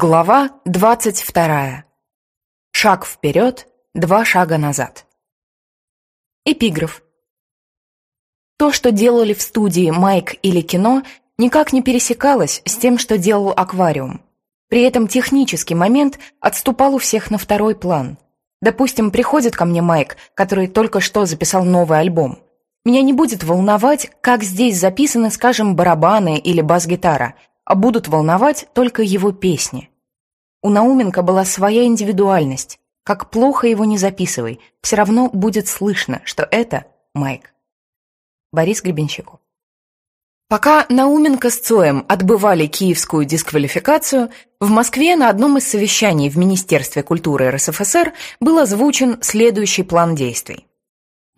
Глава 22. Шаг вперед, два шага назад. Эпиграф. То, что делали в студии Майк или кино, никак не пересекалось с тем, что делал аквариум. При этом технический момент отступал у всех на второй план. Допустим, приходит ко мне Майк, который только что записал новый альбом. Меня не будет волновать, как здесь записаны, скажем, барабаны или бас-гитара – а будут волновать только его песни. У Науменко была своя индивидуальность. Как плохо его не записывай, все равно будет слышно, что это Майк. Борис Гребенщиков. Пока Науменко с Цоем отбывали киевскую дисквалификацию, в Москве на одном из совещаний в Министерстве культуры РСФСР был озвучен следующий план действий.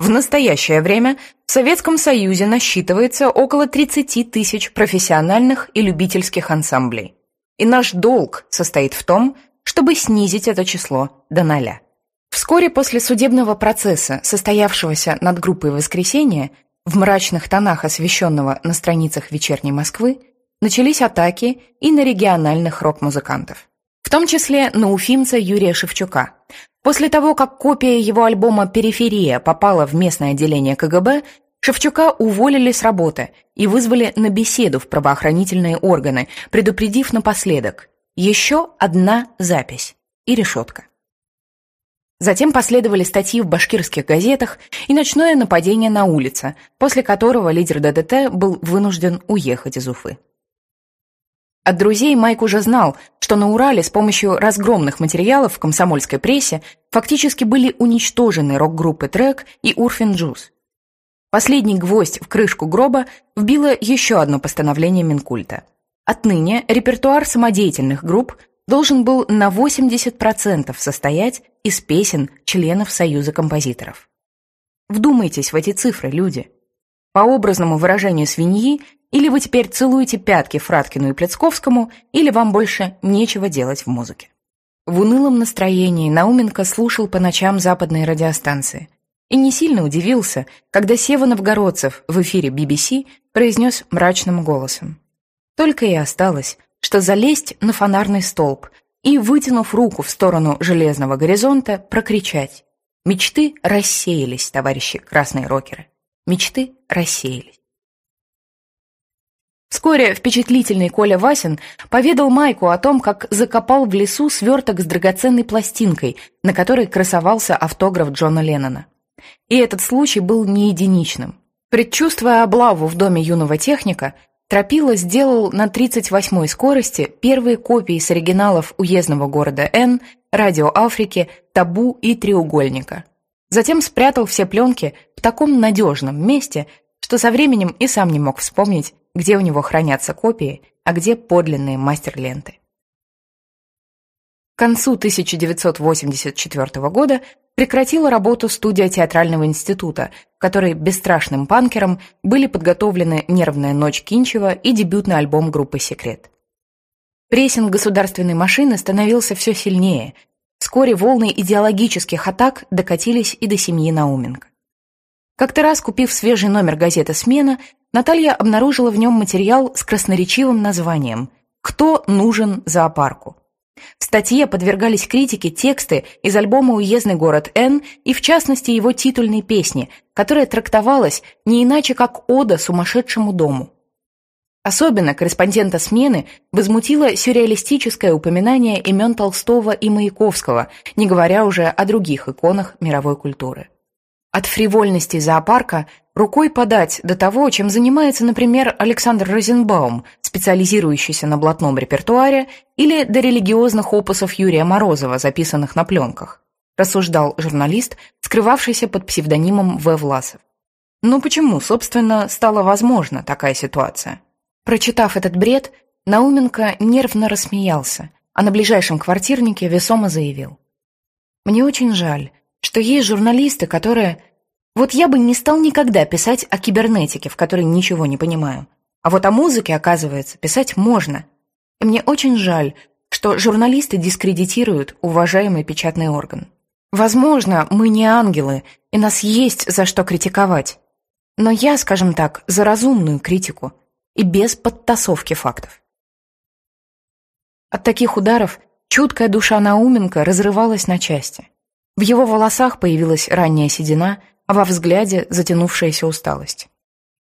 В настоящее время в Советском Союзе насчитывается около 30 тысяч профессиональных и любительских ансамблей. И наш долг состоит в том, чтобы снизить это число до ноля. Вскоре после судебного процесса, состоявшегося над группой «Воскресенье», в мрачных тонах освещенного на страницах «Вечерней Москвы», начались атаки и на региональных рок-музыкантов. В том числе на уфимца Юрия Шевчука, После того, как копия его альбома «Периферия» попала в местное отделение КГБ, Шевчука уволили с работы и вызвали на беседу в правоохранительные органы, предупредив напоследок «Еще одна запись» и решетка. Затем последовали статьи в башкирских газетах и ночное нападение на улице, после которого лидер ДДТ был вынужден уехать из Уфы. От друзей Майк уже знал, что на Урале с помощью разгромных материалов в комсомольской прессе фактически были уничтожены рок-группы «Трек» и «Урфин Джуз». Последний гвоздь в крышку гроба вбило еще одно постановление Минкульта. Отныне репертуар самодеятельных групп должен был на 80% состоять из песен членов Союза композиторов. Вдумайтесь в эти цифры, люди. По образному выражению свиньи, или вы теперь целуете пятки Фраткину и Плецковскому, или вам больше нечего делать в музыке. В унылом настроении Науменко слушал по ночам западные радиостанции и не сильно удивился, когда Сева Новгородцев в эфире BBC произнес мрачным голосом. Только и осталось, что залезть на фонарный столб и, вытянув руку в сторону железного горизонта, прокричать «Мечты рассеялись, товарищи красные рокеры! Мечты рассеялись!» Вскоре впечатлительный Коля Васин поведал Майку о том, как закопал в лесу сверток с драгоценной пластинкой, на которой красовался автограф Джона Леннона. И этот случай был не единичным. Предчувствуя облаву в доме юного техника, Тропила сделал на 38-й скорости первые копии с оригиналов уездного города Н, Радио Африки, Табу и Треугольника. Затем спрятал все пленки в таком надежном месте, что со временем и сам не мог вспомнить, где у него хранятся копии, а где подлинные мастер-ленты. К концу 1984 года прекратила работу студия театрального института, в которой бесстрашным панкерам были подготовлены «Нервная ночь» Кинчева и дебютный альбом группы «Секрет». Прессинг государственной машины становился все сильнее. Вскоре волны идеологических атак докатились и до семьи Науменко. Как-то раз, купив свежий номер газеты «Смена», Наталья обнаружила в нем материал с красноречивым названием «Кто нужен зоопарку?». В статье подвергались критике тексты из альбома «Уездный город Н» и, в частности, его титульной песни, которая трактовалась не иначе, как ода сумасшедшему дому. Особенно корреспондента «Смены» возмутило сюрреалистическое упоминание имен Толстого и Маяковского, не говоря уже о других иконах мировой культуры. От фривольности зоопарка рукой подать до того, чем занимается, например, Александр Розенбаум, специализирующийся на блатном репертуаре, или до религиозных опусов Юрия Морозова, записанных на пленках, рассуждал журналист, скрывавшийся под псевдонимом В. Власов. Ну почему, собственно, стала возможна такая ситуация? Прочитав этот бред, Науменко нервно рассмеялся, а на ближайшем квартирнике весомо заявил. «Мне очень жаль, что есть журналисты, которые... Вот я бы не стал никогда писать о кибернетике, в которой ничего не понимаю. А вот о музыке, оказывается, писать можно. И мне очень жаль, что журналисты дискредитируют уважаемый печатный орган. Возможно, мы не ангелы, и нас есть за что критиковать. Но я, скажем так, за разумную критику и без подтасовки фактов. От таких ударов чуткая душа Науменко разрывалась на части. В его волосах появилась ранняя седина, а во взгляде затянувшаяся усталость.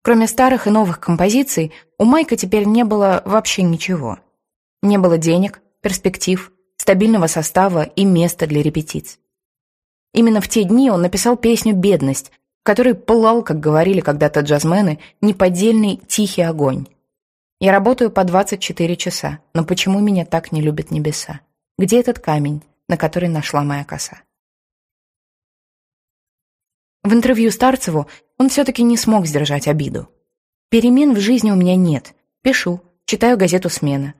Кроме старых и новых композиций, у Майка теперь не было вообще ничего. Не было денег, перспектив, стабильного состава и места для репетиций. Именно в те дни он написал песню «Бедность», в которой пылал, как говорили когда-то джазмены, неподдельный тихий огонь. «Я работаю по 24 часа, но почему меня так не любят небеса? Где этот камень, на который нашла моя коса?» В интервью Старцеву он все-таки не смог сдержать обиду. «Перемен в жизни у меня нет. Пишу, читаю газету «Смена».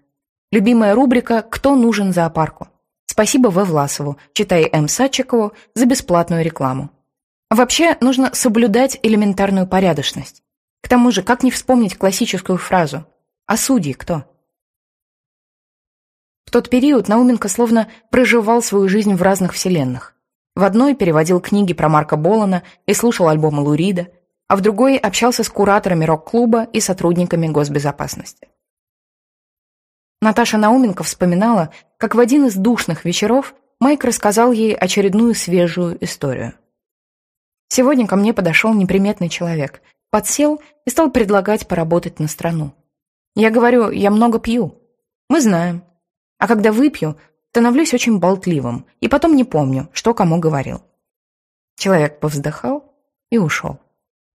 Любимая рубрика «Кто нужен зоопарку?» Спасибо В. Власову, читай М. Садчикову за бесплатную рекламу. Вообще, нужно соблюдать элементарную порядочность. К тому же, как не вспомнить классическую фразу «А судьи кто?» В тот период Науменко словно проживал свою жизнь в разных вселенных. В одной переводил книги про Марка Болана и слушал альбомы Лурида, а в другой общался с кураторами рок-клуба и сотрудниками госбезопасности. Наташа Науменко вспоминала, как в один из душных вечеров Майк рассказал ей очередную свежую историю. Сегодня ко мне подошел неприметный человек, подсел и стал предлагать поработать на страну. Я говорю, я много пью. Мы знаем. А когда выпью, становлюсь очень болтливым и потом не помню, что кому говорил. Человек повздыхал и ушел.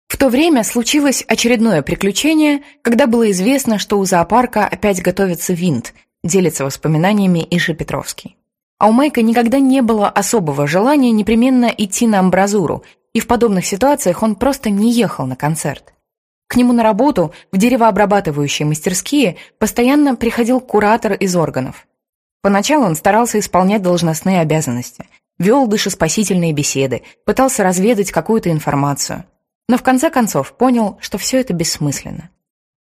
В то время случилось очередное приключение, когда было известно, что у зоопарка опять готовится винт, делится воспоминаниями Иша Петровский. А у Майка никогда не было особого желания непременно идти на амбразуру, и в подобных ситуациях он просто не ехал на концерт. К нему на работу в деревообрабатывающие мастерские постоянно приходил куратор из органов. Поначалу он старался исполнять должностные обязанности, вел душеспасительные беседы, пытался разведать какую-то информацию – но в конце концов понял, что все это бессмысленно.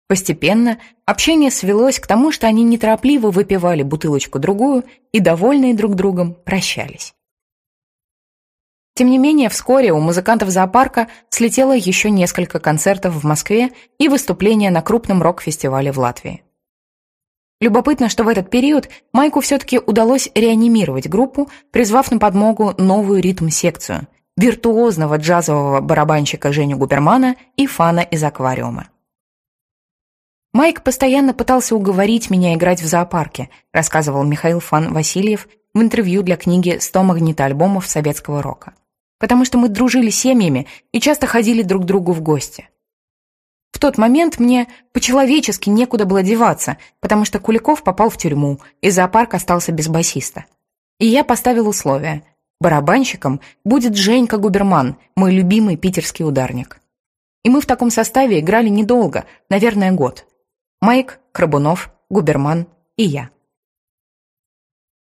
Постепенно общение свелось к тому, что они неторопливо выпивали бутылочку-другую и, довольные друг другом, прощались. Тем не менее, вскоре у музыкантов зоопарка слетело еще несколько концертов в Москве и выступления на крупном рок-фестивале в Латвии. Любопытно, что в этот период Майку все-таки удалось реанимировать группу, призвав на подмогу новую ритм-секцию, виртуозного джазового барабанщика Женю Губермана и фана из аквариума. Майк постоянно пытался уговорить меня играть в зоопарке, рассказывал Михаил Фан Васильев в интервью для книги «100 магнитоальбомов советского рока». Потому что мы дружили семьями и часто ходили друг к другу в гости. В тот момент мне по-человечески некуда было деваться, потому что Куликов попал в тюрьму, и зоопарк остался без басиста. И я поставил условие – Барабанщиком будет Женька Губерман, мой любимый питерский ударник. И мы в таком составе играли недолго, наверное, год. Майк, Крабунов, Губерман и я.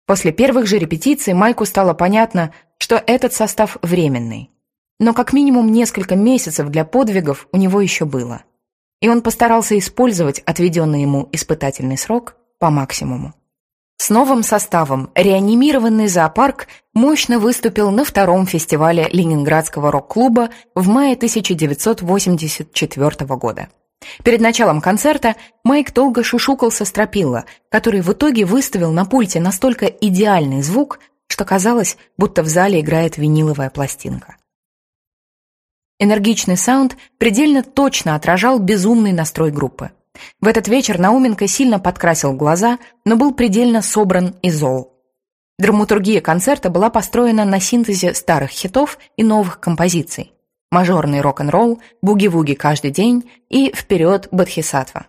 После первых же репетиций Майку стало понятно, что этот состав временный. Но как минимум несколько месяцев для подвигов у него еще было. И он постарался использовать отведенный ему испытательный срок по максимуму. С новым составом реанимированный зоопарк мощно выступил на втором фестивале Ленинградского рок-клуба в мае 1984 года. Перед началом концерта Майк долго шушукался стропилла, который в итоге выставил на пульте настолько идеальный звук, что казалось, будто в зале играет виниловая пластинка. Энергичный саунд предельно точно отражал безумный настрой группы. В этот вечер Науменко сильно подкрасил глаза, но был предельно собран и зол. Драматургия концерта была построена на синтезе старых хитов и новых композиций. Мажорный рок-н-ролл, буги-вуги каждый день и «Вперед, Бодхисаттва».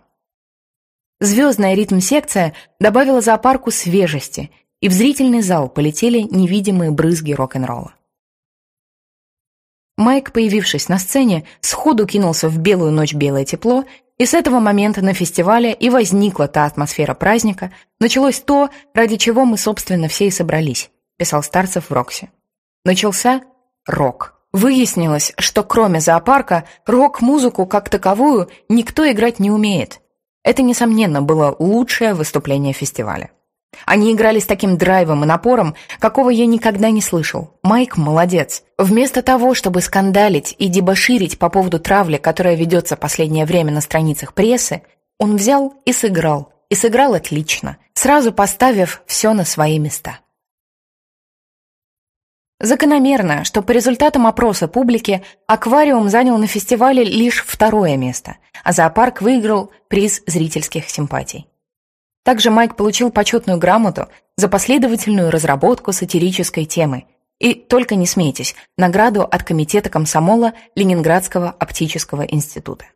Звездная ритм-секция добавила зоопарку свежести, и в зрительный зал полетели невидимые брызги рок-н-ролла. Майк, появившись на сцене, сходу кинулся в белую ночь белое тепло и с этого момента на фестивале и возникла та атмосфера праздника, началось то, ради чего мы, собственно, все и собрались, писал Старцев в Роксе. Начался рок. Выяснилось, что кроме зоопарка, рок-музыку как таковую никто играть не умеет. Это, несомненно, было лучшее выступление фестиваля. Они играли с таким драйвом и напором, какого я никогда не слышал. Майк молодец. Вместо того, чтобы скандалить и дебоширить по поводу травли, которая ведется последнее время на страницах прессы, он взял и сыграл. И сыграл отлично. сразу поставив все на свои места. Закономерно, что по результатам опроса публики аквариум занял на фестивале лишь второе место, а зоопарк выиграл приз зрительских симпатий. Также Майк получил почетную грамоту за последовательную разработку сатирической темы и, только не смейтесь, награду от Комитета комсомола Ленинградского оптического института.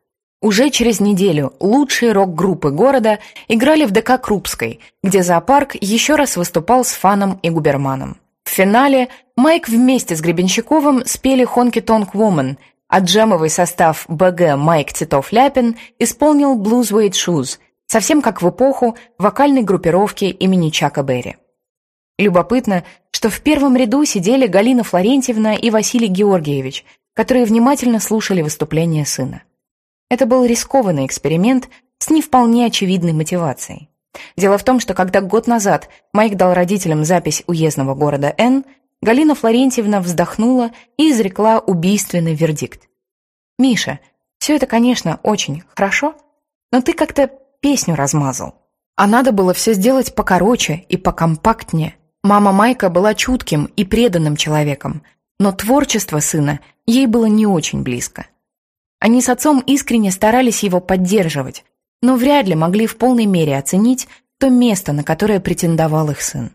Уже через неделю лучшие рок-группы города играли в ДК Крупской, где зоопарк еще раз выступал с Фаном и Губерманом. В финале Майк вместе с Гребенщиковым спели «Honky Tonk Woman», а джемовый состав БГ Майк Титов-Ляпин исполнил «Blues Weight Shoes», совсем как в эпоху вокальной группировки имени Чака Берри. Любопытно, что в первом ряду сидели Галина Флорентьевна и Василий Георгиевич, которые внимательно слушали выступление сына. Это был рискованный эксперимент с не вполне очевидной мотивацией. Дело в том, что когда год назад Майк дал родителям запись уездного города Н, Галина Флорентьевна вздохнула и изрекла убийственный вердикт. «Миша, все это, конечно, очень хорошо, но ты как-то песню размазал. А надо было все сделать покороче и покомпактнее. Мама Майка была чутким и преданным человеком, но творчество сына ей было не очень близко. Они с отцом искренне старались его поддерживать, но вряд ли могли в полной мере оценить то место, на которое претендовал их сын.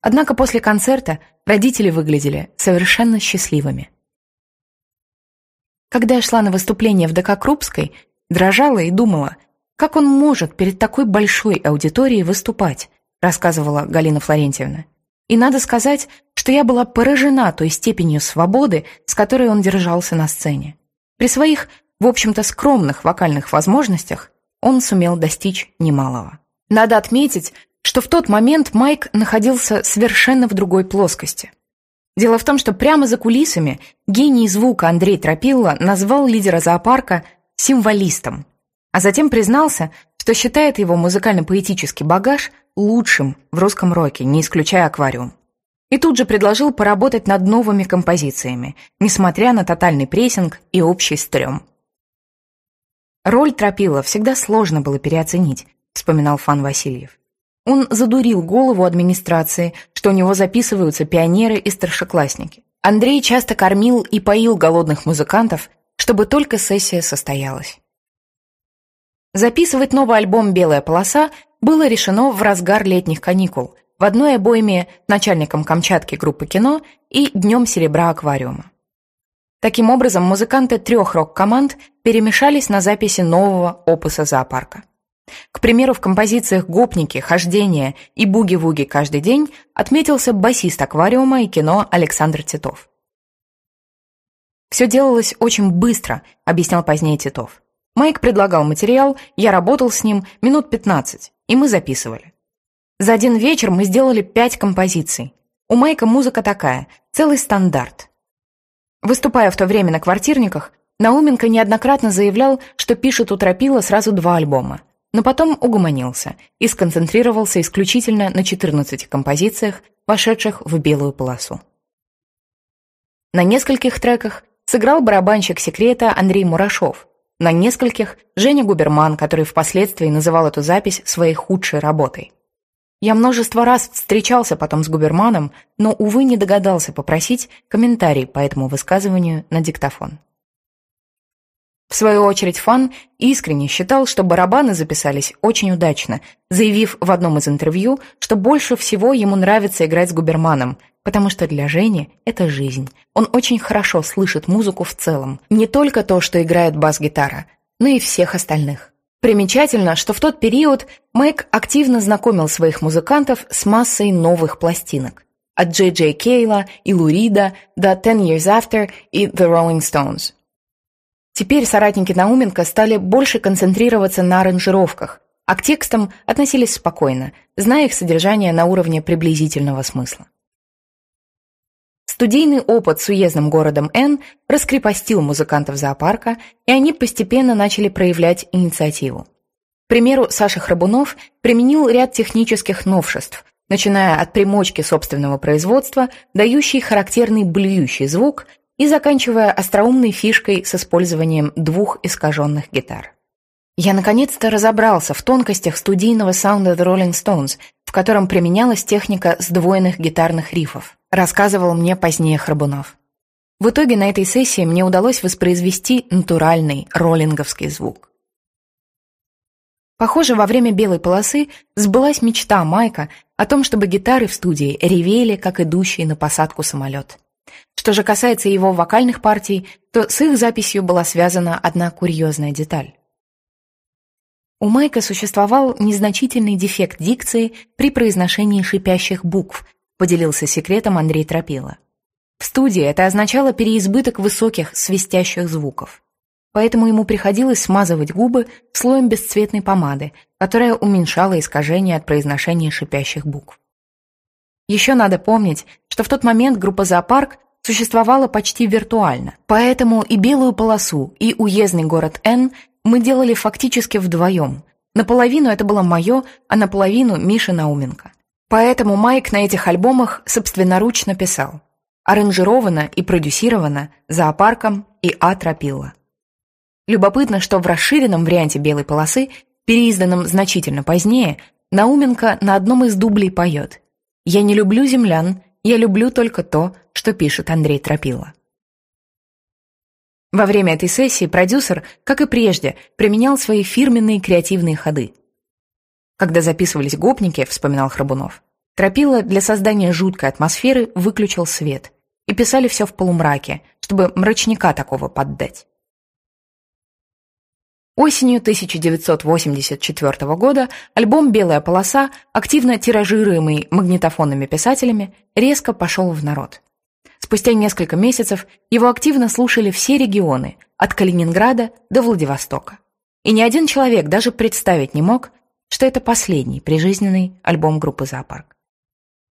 Однако после концерта родители выглядели совершенно счастливыми. Когда я шла на выступление в ДК Крупской, дрожала и думала, как он может перед такой большой аудиторией выступать, рассказывала Галина Флорентьевна. И надо сказать, что я была поражена той степенью свободы, с которой он держался на сцене. При своих, в общем-то, скромных вокальных возможностях он сумел достичь немалого. Надо отметить, что в тот момент Майк находился совершенно в другой плоскости. Дело в том, что прямо за кулисами гений звука Андрей Тропилла назвал лидера зоопарка символистом, а затем признался, что считает его музыкально-поэтический багаж лучшим в русском роке, не исключая аквариум. И тут же предложил поработать над новыми композициями, несмотря на тотальный прессинг и общий стрём. Роль Тропила всегда сложно было переоценить, вспоминал Фан Васильев. Он задурил голову администрации, что у него записываются пионеры и старшеклассники. Андрей часто кормил и поил голодных музыкантов, чтобы только сессия состоялась. Записывать новый альбом «Белая полоса» было решено в разгар летних каникул, в одной обойме начальником Камчатки группы кино и Днем серебра аквариума. Таким образом, музыканты трех рок-команд перемешались на записи нового опуса зоопарка. К примеру, в композициях «Гопники», «Хождение» и «Буги-вуги» каждый день отметился басист аквариума и кино Александр Титов. «Все делалось очень быстро», — объяснял позднее Титов. Майк предлагал материал, я работал с ним минут 15, и мы записывали. За один вечер мы сделали пять композиций. У Майка музыка такая, целый стандарт. Выступая в то время на квартирниках, Науменко неоднократно заявлял, что пишет у Тропила сразу два альбома, но потом угомонился и сконцентрировался исключительно на 14 композициях, вошедших в белую полосу. На нескольких треках сыграл барабанщик секрета Андрей Мурашов, на нескольких – Женя Губерман, который впоследствии называл эту запись своей худшей работой. Я множество раз встречался потом с Губерманом, но, увы, не догадался попросить комментарий по этому высказыванию на диктофон. В свою очередь Фан искренне считал, что барабаны записались очень удачно, заявив в одном из интервью, что больше всего ему нравится играть с Губерманом, потому что для Жени это жизнь. Он очень хорошо слышит музыку в целом, не только то, что играет бас-гитара, но и всех остальных. Примечательно, что в тот период Майк активно знакомил своих музыкантов с массой новых пластинок. От Джей Джей Кейла и Лурида до Ten Years After и The Rolling Stones. Теперь соратники Науменко стали больше концентрироваться на аранжировках, а к текстам относились спокойно, зная их содержание на уровне приблизительного смысла. Студийный опыт с уездным городом Н раскрепостил музыкантов зоопарка, и они постепенно начали проявлять инициативу. К примеру, Саша Храбунов применил ряд технических новшеств, начиная от примочки собственного производства, дающей характерный блюющий звук, и заканчивая остроумной фишкой с использованием двух искаженных гитар. Я наконец-то разобрался в тонкостях студийного саунда The Rolling Stones, в котором применялась техника сдвоенных гитарных рифов, рассказывал мне позднее Храбунов. В итоге на этой сессии мне удалось воспроизвести натуральный роллинговский звук. Похоже, во время белой полосы сбылась мечта Майка о том, чтобы гитары в студии ревели, как идущий на посадку самолет. Что же касается его вокальных партий, то с их записью была связана одна курьезная деталь. У Майка существовал незначительный дефект дикции при произношении шипящих букв, поделился секретом Андрей Тропила. В студии это означало переизбыток высоких свистящих звуков. Поэтому ему приходилось смазывать губы слоем бесцветной помады, которая уменьшала искажение от произношения шипящих букв. Еще надо помнить, что в тот момент группа «Зоопарк» существовала почти виртуально, поэтому и белую полосу, и уездный город Н мы делали фактически вдвоем. Наполовину это было мое, а наполовину Миша Науменко. Поэтому Майк на этих альбомах собственноручно писал. Аранжировано и продюсировано зоопарком и А. Любопытно, что в расширенном варианте «Белой полосы», переизданном значительно позднее, Науменко на одном из дублей поет «Я не люблю землян, я люблю только то, что пишет Андрей Тропила». Во время этой сессии продюсер, как и прежде, применял свои фирменные креативные ходы. Когда записывались гопники, вспоминал Храбунов, Тропила для создания жуткой атмосферы выключил свет и писали все в полумраке, чтобы мрачника такого поддать. Осенью 1984 года альбом «Белая полоса», активно тиражируемый магнитофонными писателями, резко пошел в народ. Спустя несколько месяцев его активно слушали все регионы, от Калининграда до Владивостока. И ни один человек даже представить не мог, что это последний прижизненный альбом группы «Зоопарк».